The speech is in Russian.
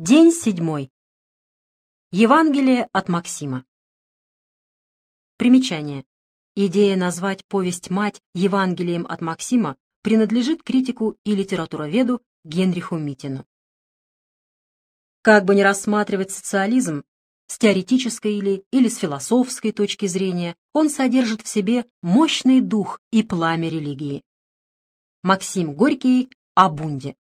День седьмой. Евангелие от Максима. Примечание. Идея назвать повесть-мать Евангелием от Максима принадлежит критику и литературоведу Генриху Митину. Как бы ни рассматривать социализм, с теоретической или, или с философской точки зрения, он содержит в себе мощный дух и пламя религии. Максим Горький о Бунде.